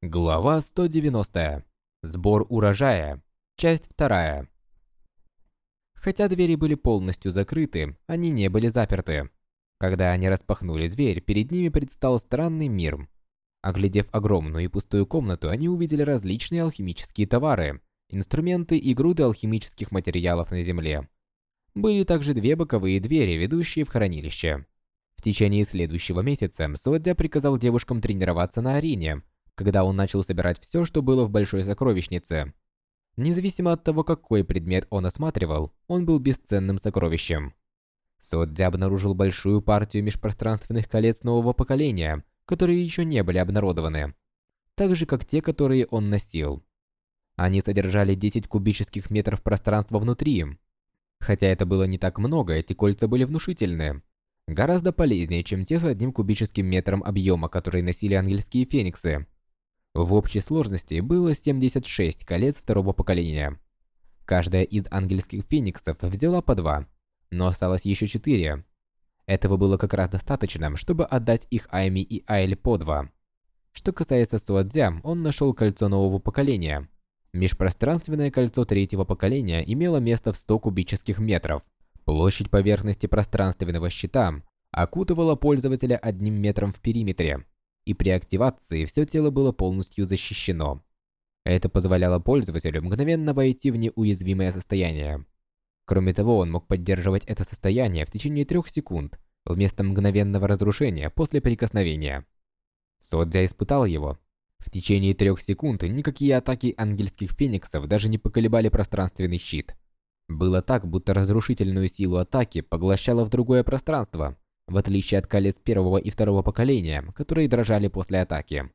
Глава 190. Сбор урожая. Часть 2. Хотя двери были полностью закрыты, они не были заперты. Когда они распахнули дверь, перед ними предстал странный мир. Оглядев огромную и пустую комнату, они увидели различные алхимические товары, инструменты и груды алхимических материалов на земле. Были также две боковые двери, ведущие в хранилище. В течение следующего месяца Суэдя приказал девушкам тренироваться на арене, когда он начал собирать все, что было в большой сокровищнице. Независимо от того, какой предмет он осматривал, он был бесценным сокровищем. Содзи обнаружил большую партию межпространственных колец нового поколения, которые еще не были обнародованы, так же как те, которые он носил. Они содержали 10 кубических метров пространства внутри. Хотя это было не так много, эти кольца были внушительны. Гораздо полезнее, чем те с одним кубическим метром объема, которые носили ангельские фениксы. В общей сложности было 76 колец второго поколения. Каждая из ангельских фениксов взяла по два, но осталось еще четыре. Этого было как раз достаточно, чтобы отдать их Айми и Айль по два. Что касается Суадзя, он нашел кольцо нового поколения. Межпространственное кольцо третьего поколения имело место в 100 кубических метров. Площадь поверхности пространственного щита окутывала пользователя одним метром в периметре и при активации все тело было полностью защищено. Это позволяло пользователю мгновенно войти в неуязвимое состояние. Кроме того, он мог поддерживать это состояние в течение трех секунд, вместо мгновенного разрушения после прикосновения. Содзя испытал его. В течение трех секунд никакие атаки ангельских фениксов даже не поколебали пространственный щит. Было так, будто разрушительную силу атаки поглощало в другое пространство, в отличие от колец первого и второго поколения, которые дрожали после атаки.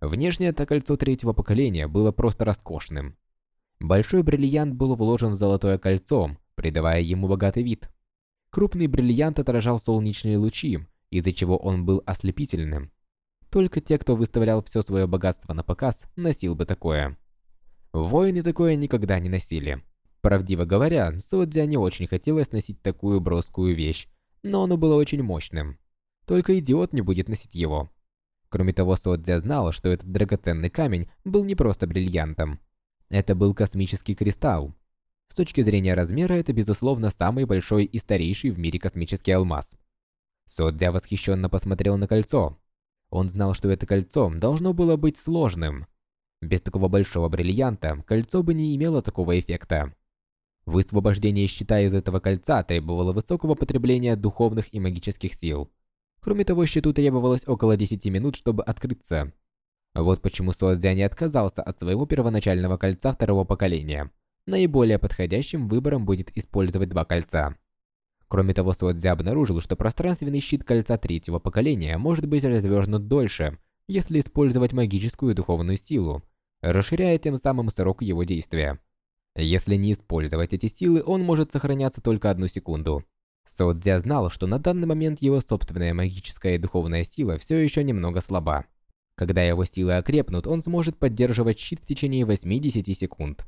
Внешне это кольцо третьего поколения было просто роскошным. Большой бриллиант был вложен в золотое кольцо, придавая ему богатый вид. Крупный бриллиант отражал солнечные лучи, из-за чего он был ослепительным. Только те, кто выставлял все свое богатство на показ, носил бы такое. Воины такое никогда не носили. Правдиво говоря, Содзя не очень хотелось носить такую броскую вещь, но оно было очень мощным. Только идиот не будет носить его. Кроме того, Содзя знал, что этот драгоценный камень был не просто бриллиантом. Это был космический кристалл. С точки зрения размера, это, безусловно, самый большой и старейший в мире космический алмаз. Содзя восхищенно посмотрел на кольцо. Он знал, что это кольцо должно было быть сложным. Без такого большого бриллианта кольцо бы не имело такого эффекта. Высвобождение щита из этого кольца требовало высокого потребления духовных и магических сил. Кроме того, щиту требовалось около 10 минут, чтобы открыться. Вот почему Суадзя не отказался от своего первоначального кольца второго поколения. Наиболее подходящим выбором будет использовать два кольца. Кроме того, Суадзя обнаружил, что пространственный щит кольца третьего поколения может быть развернут дольше, если использовать магическую и духовную силу, расширяя тем самым срок его действия. Если не использовать эти силы, он может сохраняться только одну секунду. Содзя знал, что на данный момент его собственная магическая и духовная сила все еще немного слаба. Когда его силы окрепнут, он сможет поддерживать щит в течение 80 секунд.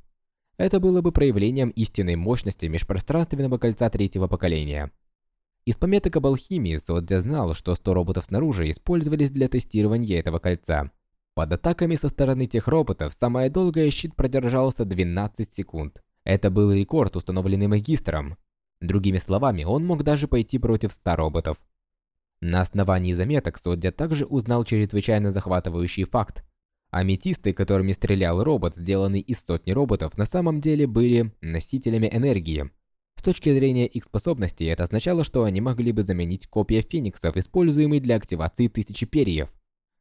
Это было бы проявлением истинной мощности межпространственного кольца третьего поколения. Из пометок об алхимии Содзя знал, что 100 роботов снаружи использовались для тестирования этого кольца. Под атаками со стороны тех роботов самая долгая щит продержался 12 секунд. Это был рекорд, установленный магистром. Другими словами, он мог даже пойти против 100 роботов. На основании заметок Содзя также узнал чрезвычайно захватывающий факт. Аметисты, которыми стрелял робот, сделанный из сотни роботов, на самом деле были носителями энергии. С точки зрения их способностей, это означало, что они могли бы заменить копия фениксов, используемые для активации тысячи перьев.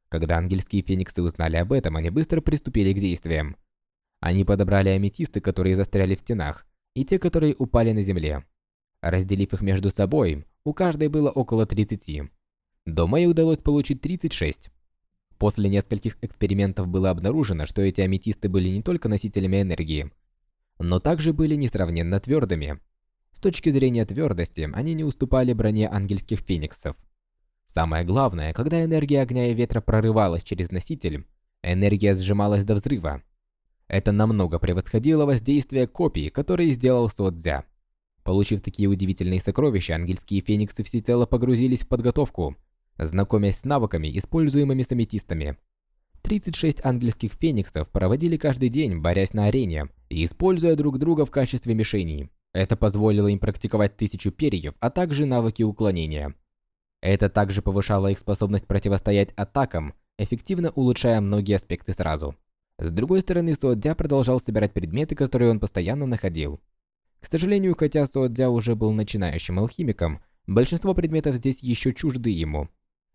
Когда ангельские фениксы узнали об этом, они быстро приступили к действиям. Они подобрали аметисты, которые застряли в стенах, и те, которые упали на земле. Разделив их между собой, у каждой было около 30. До Мэй удалось получить 36. После нескольких экспериментов было обнаружено, что эти аметисты были не только носителями энергии, но также были несравненно твердыми. С точки зрения твердости, они не уступали броне ангельских фениксов. Самое главное, когда энергия огня и ветра прорывалась через носитель, энергия сжималась до взрыва. Это намного превосходило воздействие копий, которые сделал Содзя. Получив такие удивительные сокровища, ангельские фениксы всецело погрузились в подготовку, знакомясь с навыками, используемыми с аметистами. 36 ангельских фениксов проводили каждый день, борясь на арене и используя друг друга в качестве мишеней. Это позволило им практиковать тысячу перьев, а также навыки уклонения. Это также повышало их способность противостоять атакам, эффективно улучшая многие аспекты сразу. С другой стороны, Суодзя продолжал собирать предметы, которые он постоянно находил. К сожалению, хотя Суодзя уже был начинающим алхимиком, большинство предметов здесь еще чужды ему.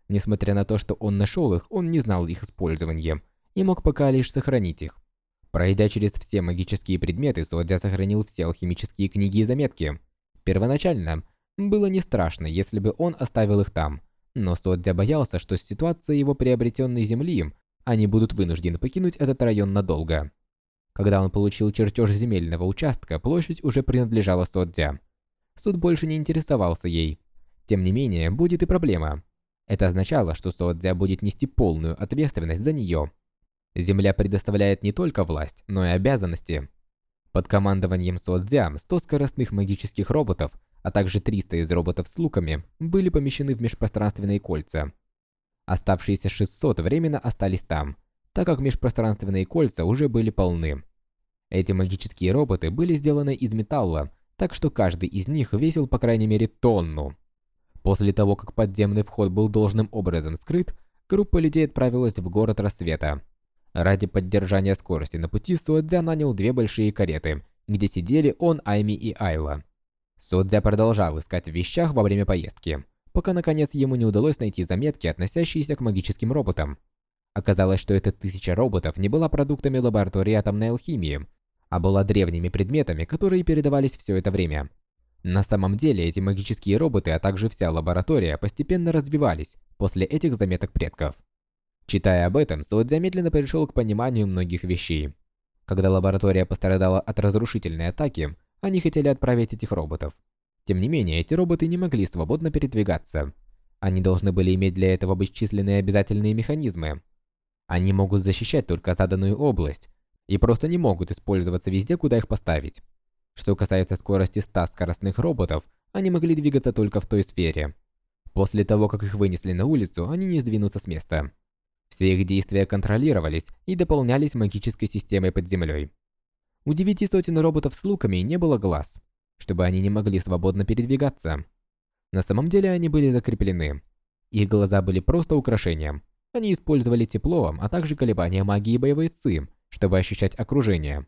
Несмотря на то, что он нашел их, он не знал их использования и мог пока лишь сохранить их. Пройдя через все магические предметы, Суодзя сохранил все алхимические книги и заметки. Первоначально, было не страшно, если бы он оставил их там. Но Содзя боялся, что с ситуацией его приобретенной земли они будут вынуждены покинуть этот район надолго. Когда он получил чертеж земельного участка, площадь уже принадлежала Содзя. Суд больше не интересовался ей. Тем не менее, будет и проблема. Это означало, что Содзя будет нести полную ответственность за нее. Земля предоставляет не только власть, но и обязанности. Под командованием Содзя 100 скоростных магических роботов а также 300 из роботов с луками были помещены в межпространственные кольца. Оставшиеся 600 временно остались там, так как межпространственные кольца уже были полны. Эти магические роботы были сделаны из металла, так что каждый из них весил по крайней мере тонну. После того, как подземный вход был должным образом скрыт, группа людей отправилась в город рассвета. Ради поддержания скорости на пути Суэдзя нанял две большие кареты, где сидели он, Айми и Айла. Судзя продолжал искать в вещах во время поездки, пока наконец ему не удалось найти заметки, относящиеся к магическим роботам. Оказалось, что эта тысяча роботов не была продуктами лаборатории атомной алхимии, а была древними предметами, которые передавались все это время. На самом деле, эти магические роботы, а также вся лаборатория постепенно развивались после этих заметок предков. Читая об этом, Суд замедленно пришел к пониманию многих вещей. Когда лаборатория пострадала от разрушительной атаки, они хотели отправить этих роботов. Тем не менее, эти роботы не могли свободно передвигаться. Они должны были иметь для этого бесчисленные обязательные механизмы. Они могут защищать только заданную область и просто не могут использоваться везде, куда их поставить. Что касается скорости 100 скоростных роботов, они могли двигаться только в той сфере. После того, как их вынесли на улицу, они не сдвинутся с места. Все их действия контролировались и дополнялись магической системой под землей. У девяти сотен роботов с луками не было глаз, чтобы они не могли свободно передвигаться. На самом деле они были закреплены. Их глаза были просто украшением. Они использовали тепло, а также колебания магии боевой ци, чтобы ощущать окружение.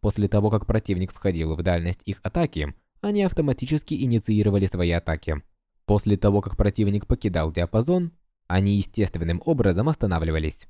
После того, как противник входил в дальность их атаки, они автоматически инициировали свои атаки. После того, как противник покидал диапазон, они естественным образом останавливались.